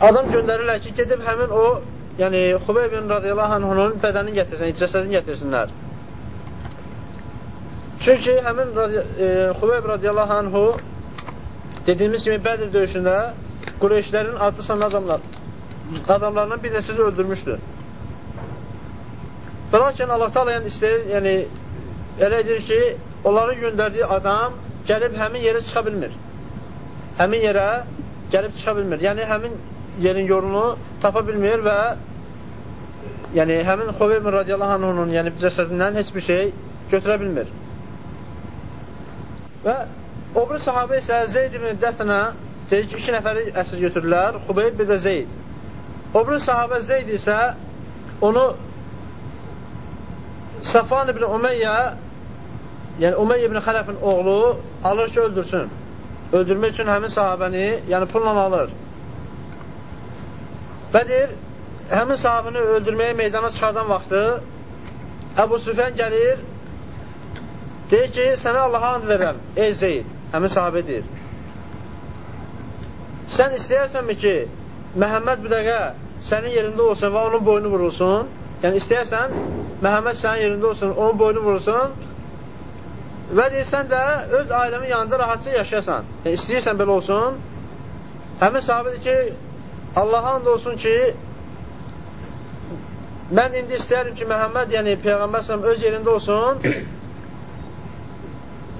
adam göndərirlər ki, gedib həmin o, yəni Xubey bin radiyallahu anhunun bədənini gətirsin, cəsədini gətirsinlər. Çünki həmin e, Xubeyb radiyallahu anhu dediyimiz kimi Bədir döyüşündə Qureyşlərin adlı sanlı adamlar, adamlarından bir nesini öldürmüşdür. Və lakin Allah Teala yəni istəyir, yəni elə edir ki, onların göndərdiyi adam gəlib həmin yerə çıxa bilmir. Həmin yerə gəlib çıxa bilmir. Yəni həmin yerin yolunu tapa bilmir və yəni həmin Xubeyb radiyallahu anhunun yəni cəsədindən heç bir şey götürə bilmir. Və o bir sahabə isə Zeyd ibn Dəfnə deyir ki, iki nəfəri əsir götürürlər, Xubeyb bir də Zeyd. O bir sahabə Zeyd isə onu Safan ibn Umeyyə yəni Umeyyə ibn Xələfin oğlu alır ki, öldürsün. Öldürmək üçün həmin sahabəni yəni pulla alır. Və deyir, həmin sahabını öldürməyə meydana çıxardan vaxtı Əbu Süfyan gəlir Deyir ki, sənə Allaha and verirəm, ey Zeyd, həmin sahabə deyir. Sən istəyirsənmi ki, Məhəmməd bir dəqiqə sənin yerində olsun və onun boynu vurulsun? Yəni, istəyərsən, Məhəmməd sənin yerində olsun, onun boynu vurulsun və deyirsən də öz ailəmin yanında rahatça yaşayasan. Yəni, istəyirsən belə olsun. Həmin sahabədir ki, Allaha and olsun ki, mən indi istəyərdim ki, Məhəmməd, yəni Peyğəmbər öz yerində olsun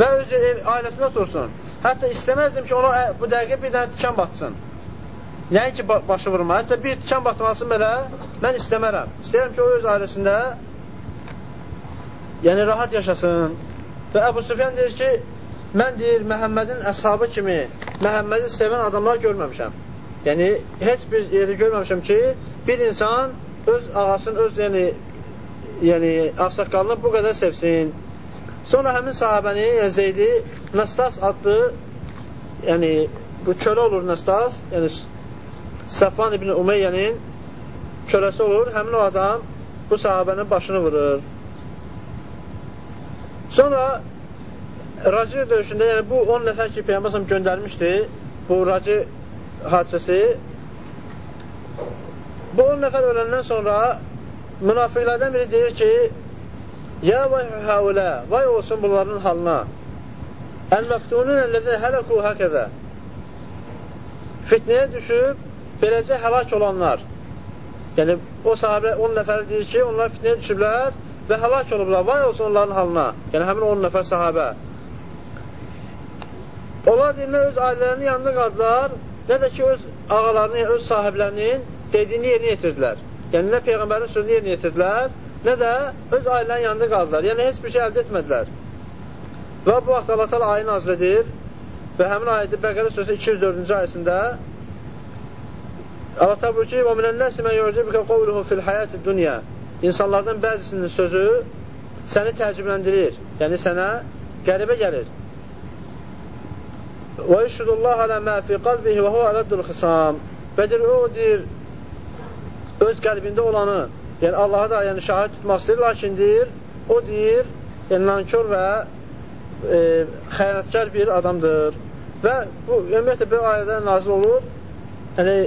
və öz ev, ailəsində otursun. Hətta istəməzdim ki, ona bu dəqiqə bir dənə tikan batsın. Nəinki başı vurma, hətta bir tikan batmasın belə mən istəmərəm. İstəyirəm ki, o öz ailəsində yəni rahat yaşasın. Və Əbu Süfyan deyir ki, mən deyir, Məhəmmədin əshabı kimi Məhəmmədi sevən adamlar görməmişəm. Yəni, heç bir yeri görməmişəm ki, bir insan öz ağasını, öz yəni, yəni ağsaqqalını bu qədər sevsin. Sonra həmin sahabəni, yəni Zeydi, Nəstas adlı, yəni bu kölə olur Nəstas, yəni Səfan ibn Umeyyənin köləsi olur, həmin o adam bu sahabənin başını vurur. Sonra Racı döyüşündə, yəni bu 10 nəfər ki, Peyyambasam göndərmişdi, bu Racı hadisəsi, bu 10 nəfər öləndən sonra münafiqlərdən biri deyir ki, Ya vay həulə, vay olsun bunların halına. Əl-məftunun əllədə hələku həkədə. Fitnəyə düşüb, beləcə həlak olanlar. Yəni, o sahabə 10 nəfər deyir ki, onlar fitnəyə düşüblər və həlak olublar. Vay olsun onların halına. Yəni, həmin 10 nəfər sahabə. Onlar deyirlər, öz ailələrinin yanında qaldılar, nə də ki, öz ağalarının, öz sahiblərinin dediyini yerinə yetirdilər. Yəni, nə Peyğəmbərin sözünü yerinə yetirdilər, nə də öz ailənin yanında qaldılar. Yəni, heç bir şey əldə etmədilər. Və bu vaxt Allah tala ayı nazil edir və həmin ayədə Bəqərə sözü 204-cü ayəsində Allah tala buyur ki, وَمِنَ النَّاسِ مَنْ يُعْجِبِكَ قَوْلُهُ فِي الْحَيَاتِ الدُّنْيَا İnsanlardan bəzisinin sözü səni təəccübləndirir, yəni sənə qəribə gəlir. Və yüşhudullah alə mə fi qalbihi və huvə rəddul xisam. Və deyir, o deyir, öz qəlbində olanı, yəni Allahı da yəni, şahid tutmaq istəyir, lakin deyir, o deyir, yəni, nankör və e, xəyanətkar bir adamdır. Və bu, ümumiyyətlə, bir ayədə nazil olur, yəni,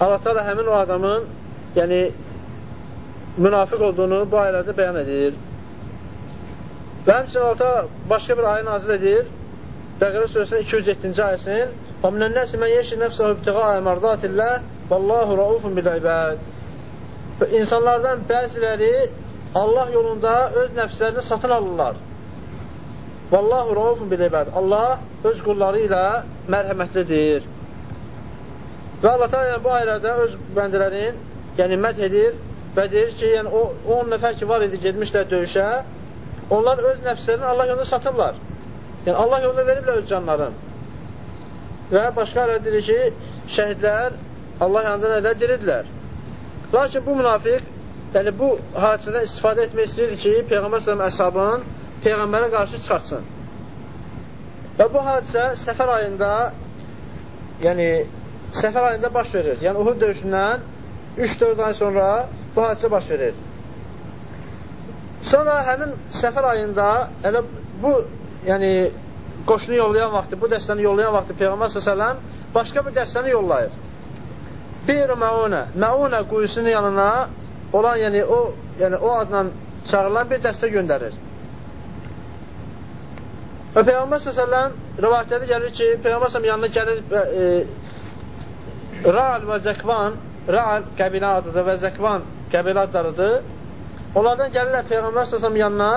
Allah Teala həmin o adamın, yəni, münafiq olduğunu bu ayələrdə bəyan edir. Və həmçinin Allah başqa bir ayə nazil edir, Bəqərə surəsinin 207-ci ayəsinin "Və minən nəsi men yeşri nəfsəhu ibtiqa'a mərdatillah, vallahu raufun bil ibad." Və insanlardan bəziləri Allah yolunda öz nəfslərini satın alırlar. Vallahu raufun bil ibad. Allah öz qulları ilə mərhəmətlidir. Və Allah Teala bu ayələrdə öz bəndələrin yəni mədh edir və deyir ki, yəni o 10 nəfər ki var idi getmişlər döyüşə, onlar öz nəfslərini Allah yolunda satırlar. Yəni Allah yolunda veriblər öz canlarını. Və başqa ayələr deyir ki, şəhidlər Allah yanında nədə diridilər. Lakin bu münafiq, yəni bu hadisədən istifadə etmək istəyir ki, Peyğəmbər sələm əshabın Peyğəmbərə qarşı çıxartsın. Və bu hadisə səfər ayında, yəni səfər ayında baş verir. Yəni Uhud döyüşündən 3-4 ay sonra bu hadisə baş verir. Sonra həmin səfər ayında elə bu, yəni qoşunu yollayan vaxtı, bu dəstəni yollayan vaxtı Peyğəmbər s.ə.v başqa bir dəstəni yollayır. Bir məunə, məunə quyusunun yanına olan, yəni o, yəni o adla çağırılan bir dəstə göndərir. Və Peyğəmbər s.ə.v rivayətlərdə gəlir ki, Peyğəmbər s.ə.v yanına gəlir e, Ra'al və Zəkvan, Ra'al qəbilə adıdır və Zəkvan qəbilə adlarıdır. Onlardan gəlirlər Peyğəmbər s.ə.v yanına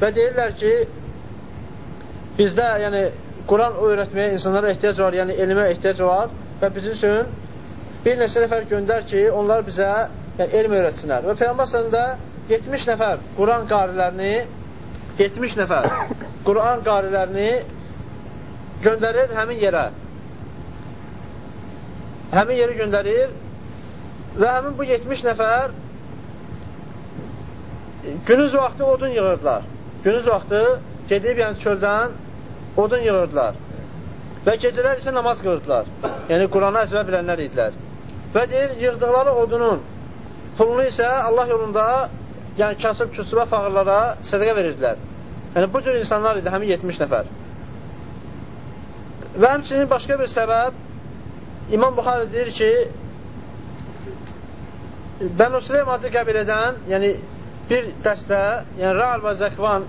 və deyirlər ki, bizdə yəni Quran öyrətməyə insanlara ehtiyac var, yəni elmə ehtiyac var və bizim üçün bir neçə nəfər göndər ki, onlar bizə yəni, elm öyrətsinlər. Və Peyğəmbər s.ə.v 70 nəfər Quran qarilərini 70 nəfər Quran qarilərini göndərir həmin yerə. Həmin yeri göndərir və həmin bu 70 nəfər günüz vaxtı odun yığırdılar. Günüz vaxtı gedib yəni çöldən odun yığırdılar. Və gecələr isə namaz qılırdılar. Yəni Qurana əzbər bilənlər idilər. Və deyir, yığdıqları odunun pulunu isə Allah yolunda yəni kasıb küsubə fağırlara sədəqə verirdilər. Yəni bu cür insanlar idi, həmin 70 nəfər. Və həmçinin başqa bir səbəb İmam Buxarı deyir ki, Bənu Süleym adlı qəbilədən, yəni bir dəstə, yəni Ra'al və Zəkvan,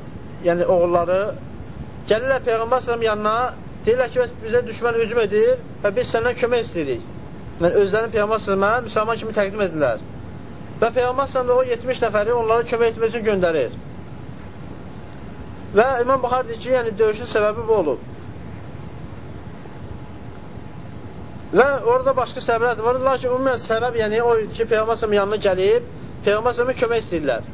yəni oğulları gəlirlər Peyğəmbər sələm yanına, deyirlər ki, bizə düşmən hücum edir və biz səndən kömək istəyirik. Yəni, özlərini Peyğəmbər sələmə müsəlman kimi təqdim edirlər. Və Peyğəmbər sələm o 70 nəfəri onlara kömək etmək üçün göndərir. Və İmam Buxar deyir ki, yəni döyüşün səbəbi bu olub. Və orada başqa səbəblər var. Lakin ümumən səbəb yəni o idi ki, Peyğəmbər yanına gəlib, Peyğəmbər kömək istəyirlər.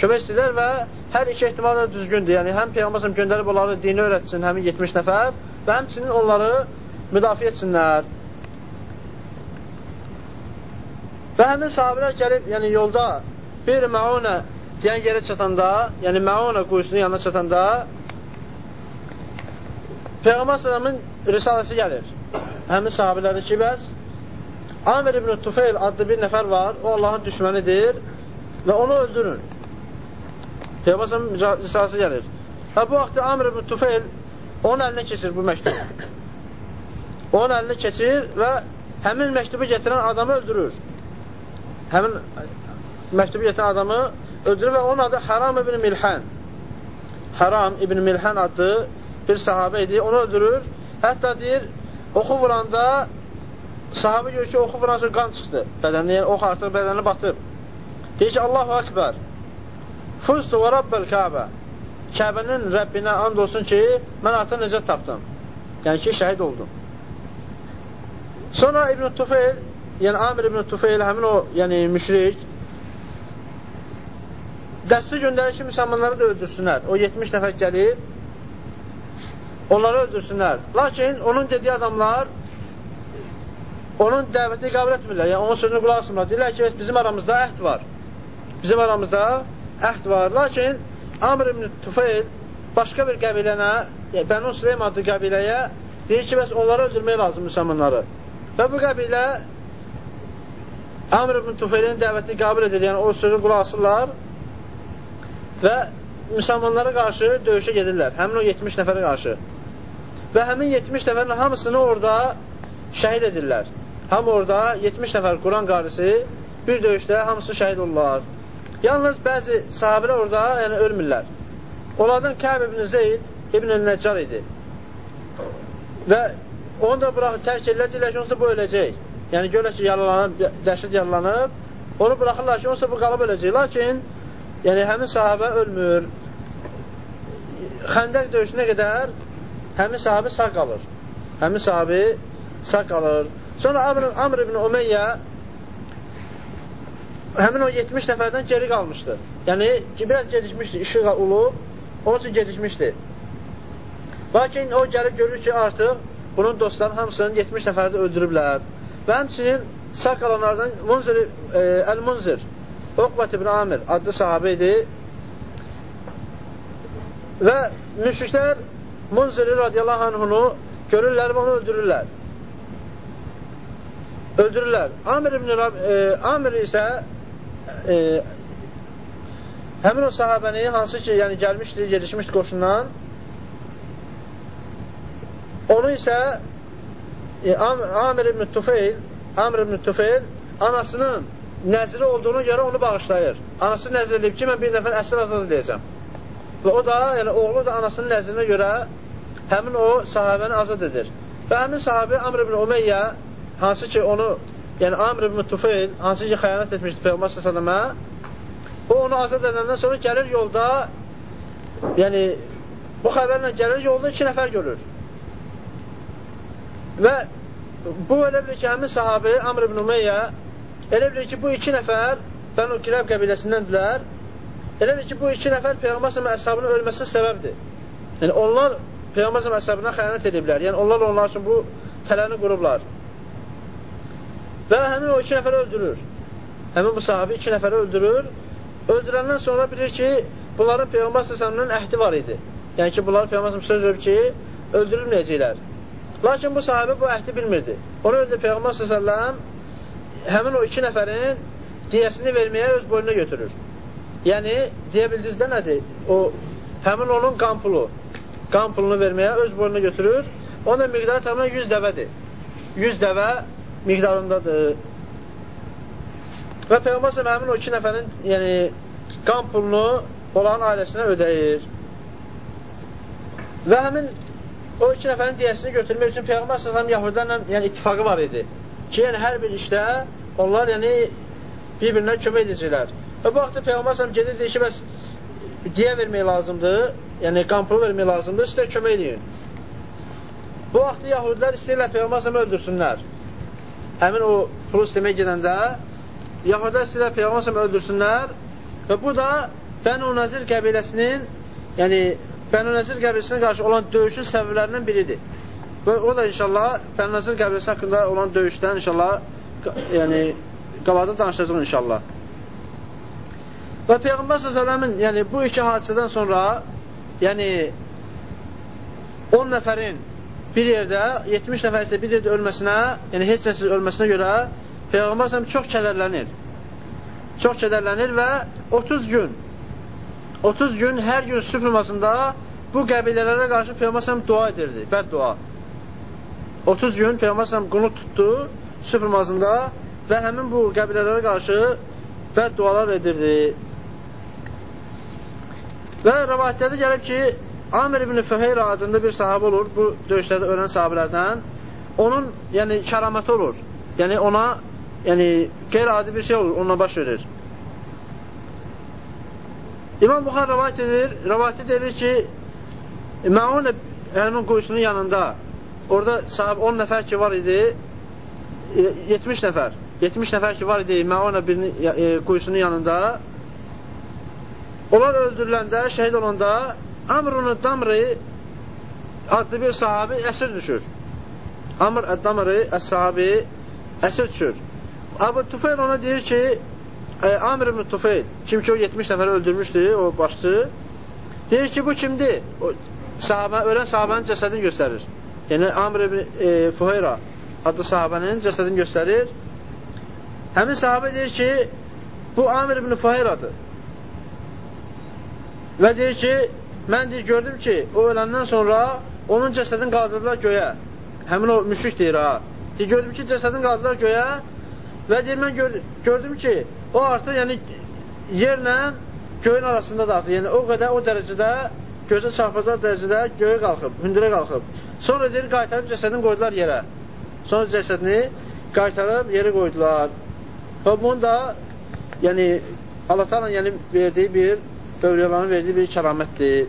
Kömək istəyirlər və hər iki ehtimal da düzgündür. Yəni həm Peyğəmbər göndərib onları dini öyrətsin, həmin 70 nəfər və həmçinin onları müdafiə etsinlər. Və həmin sahabələr gəlib, yəni yolda bir məunə deyən yerə çatanda, yəni məunə quyusunun yanına çatanda Peyğəmbər sələmin risaləsi gəlir həmin sahabələri ki, bəs Amir ibn Tufeyl adlı bir nəfər var, o Allahın düşmənidir və onu öldürün. Peyğəmbər risalası gəlir. Və bu vaxtda Amir ibn Tufeyl onun əlinə keçir bu məktub. Onun əlinə keçir və həmin məktubu gətirən adamı öldürür. Həmin məktubu gətirən adamı öldürür və onun adı Haram ibn Milhan. Haram ibn Milhan adlı bir sahabə idi, onu öldürür. Hətta deyir, Oxu vuranda sahabə görür ki, oxu vuran sonra qan çıxdı bədəninə, yəni ox artıq bədəninə batıb. Deyir ki, Allahu Akbar. Fuztu və Rabbəl Kəbə. Kəbənin Rəbbinə and olsun ki, mən artıq necət tapdım. Yəni ki, şəhid oldum. Sonra İbn Tufeyl, yəni Amir İbn Tufeyl, həmin o, yəni müşrik, dəstə göndərir ki, müsəlmanları da öldürsünlər. O 70 nəfər gəlib, onları öldürsünlər. Lakin onun dediyi adamlar onun dəvətini qəbul etmirlər. Yəni, onun sözünü qulaq asmırlar. Deyirlər ki, bizim aramızda əhd var. Bizim aramızda əhd var. Lakin Amr ibn Tufeyl başqa bir qəbilənə, Bənu Süleym adlı qəbiləyə deyir ki, bəs onları öldürmək lazım müsəlmanları. Və bu qəbilə Amr ibn Tufelin dəvətini qəbul edir, yəni o sözü qulaq asırlar və müsəlmanlara qarşı döyüşə gedirlər, həmin o 70 nəfərə qarşı və həmin 70 nəfərin hamısını orada şəhid edirlər. Ham orada 70 nəfər Quran qarisi bir döyüşdə hamısı şəhid olurlar. Yalnız bəzi sahabələr orada yəni ölmürlər. Onlardan Kəb ibn Zeyd ibn Nəccar idi. Və onu da buraxıb tərk edirlər, deyirlər ki, onsa bu öləcək. Yəni görürlər ki, yaralanıb, dəhşət yaralanıb, onu buraxırlar ki, onsa bu qalıb öləcək. Lakin yəni həmin sahabə ölmür. Xəndək döyüşünə qədər həmin sahabi sağ qalır. Həmin sahabi sağ qalır. Sonra Amr, Amr ibn Umeyyə həmin o 70 nəfərdən geri qalmışdı. Yəni, biraz gecikmişdi, işıq olub, onun üçün gecikmişdi. Lakin o gəlib görür ki, artıq bunun dostlarının hamısını 70 nəfərdə öldürüblər. Və həmçinin sağ qalanlardan Munzir, e, Əl-Munzir, Oqbat ibn Amir adlı sahabə idi. Və müşriklər Munziri radiyallahu anhunu görürlər və onu öldürürlər. Öldürürlər. Amir ibn e, Amir isə e, həmin o sahabəni hansı ki, yəni gəlmişdi, gedişmişdi qoşundan onu isə e, Amir ibn Tufeyl Amr ibn Tufeyl anasının nəzri olduğuna görə onu bağışlayır. Anası nəzr edib ki, mən bir nəfər əsr azad edəcəm. Və o da, yəni oğlu da anasının nəzrinə görə həmin o sahabəni azad edir. Və həmin sahabi Amr ibn Umeyyə, hansı ki onu, yəni Amr ibn Tufeyl, hansı ki xəyanət etmişdi Peyğəmbər s.ə.və, o onu azad edəndən sonra gəlir yolda, yəni bu xəbərlə gəlir yolda iki nəfər görür. Və bu elə bilir ki, həmin sahabi Amr ibn Umeyyə elə bilir ki, bu iki nəfər Bənu Kiləb qəbiləsindəndirlər Elə ki, bu iki nəfər Peyğəmbər s.ə.v əshabının ölməsinə səbəbdir. Yəni, onlar Peyğəmbər s.ə.v əshabına xəyanət ediblər. Yəni, onlar onlar üçün bu tələni qurublar. Və həmin o iki nəfəri öldürür. Həmin bu sahabi iki nəfəri öldürür. Öldürəndən sonra bilir ki, bunların Peyğəmbər s.ə.v-nin əhdi var idi. Yəni ki, bunlar Peyğəmbər s.ə.v söz verib ki, öldürülməyəcəklər. Lakin bu sahabi bu əhdi bilmirdi. Ona görə də Peyğəmbər s.ə.v həmin o iki nəfərin diyəsini verməyə öz boynuna götürür. Yəni, deyə bildiniz də nədir? O, həmin onun qan pulu. Qan pulunu verməyə öz boynuna götürür. Onun da miqdarı tamamən 100 dəvədir. 100 dəvə miqdarındadır. Və Peyğəmbər həmin o iki nəfərin yəni, qan pulunu olan ailəsinə ödəyir. Və həmin o iki nəfərin diyəsini götürmək üçün Peyğəmbər səsəm Yahudilərlə yəni, ittifaqı var idi. Ki, yəni, hər bir işdə onlar yəni, bir-birinə kömək edəcəklər. Və bu vaxtda Peyğəmbər səhəm gedir, deyir ki, bəs diyə vermək lazımdır, yəni qampılı vermək lazımdır, sizə kömək edin. Bu vaxtda yahudilər istəyirlər Peyğəmbər səhəm öldürsünlər. Həmin o pulu istəmək gedəndə yahudilər istəyirlər Peyğəmbər öldürsünlər və bu da Bənu Nəzir qəbiləsinin, yəni Bənu Nəzir qəbiləsinə qarşı olan döyüşün səbəblərindən biridir. Və o da inşallah Bənu Nəzir qəbiləsi haqqında olan döyüşdən inşallah yəni qabaqda danışacaq inşallah. Və Peyğəmbər s.ə.v-in yəni, bu iki hadisədən sonra yəni 10 nəfərin bir yerdə, 70 nəfər isə bir yerdə ölməsinə, yəni heç nəsiz ölməsinə görə Peyğəmbər s.ə.v çox kədərlənir. Çox kədərlənir və 30 gün 30 gün hər gün sübh namazında bu qəbilələrə qarşı Peyğəmbər s.ə.v dua edirdi, bəd dua. 30 gün Peyğəmbər s.ə.v qunut tutdu sübh namazında və həmin bu qəbilələrə qarşı bəd dualar edirdi. Və rəvayətlərdə gəlib ki, Amir ibn Füheyra adında bir sahabə olur, bu döyüşlərdə ölən sahabələrdən. Onun, yəni, kəraməti olur. Yəni, ona, yəni, qeyri-adi bir şey olur, onunla baş verir. İmam Buxar rəvayət edir, rəvayət edir ki, Məun həmin quyusunun yanında, orada sahab 10 nəfər ki var idi, 70 nəfər, 70 nəfər ki var idi Məun e, quyusunun yanında, Onlar öldürüləndə, şəhid olanda Amrun Damri adlı bir sahabi əsir düşür. Amr Əd-Damri əs-sahabi əsir düşür. Abu Tufeyl ona deyir ki, e, Amr ibn Tufeyl, kim ki o 70 nəfəri öldürmüşdü, o başçı, deyir ki, bu kimdir? O, sahabə, ölən sahabənin cəsədini göstərir. Yəni, Amr ibn e, Fuheyra adlı sahabənin cəsədini göstərir. Həmin sahabə deyir ki, bu Amr ibn Fuheyradır. Və deyir ki, mən deyir, gördüm ki, o öləndən sonra onun cəsədini qaldırdılar göyə. Həmin o müşrik deyir ha. Deyir, gördüm ki, cəsədini qaldırdılar göyə və deyir, mən gör, gördüm ki, o artıq yəni yerlə göyün arasında da artıq, yəni o qədər o dərəcədə gözə çarpacaq dərəcədə göyə qalxıb, hündürə qalxıb. Sonra deyir, qaytarıb cəsədini qoydular yerə. Sonra cəsədini qaytarıb yerə qoydular. Və bunu da yəni Allah-u yəni verdiyi bir Övliyaların verdiyi bir kəramətdir.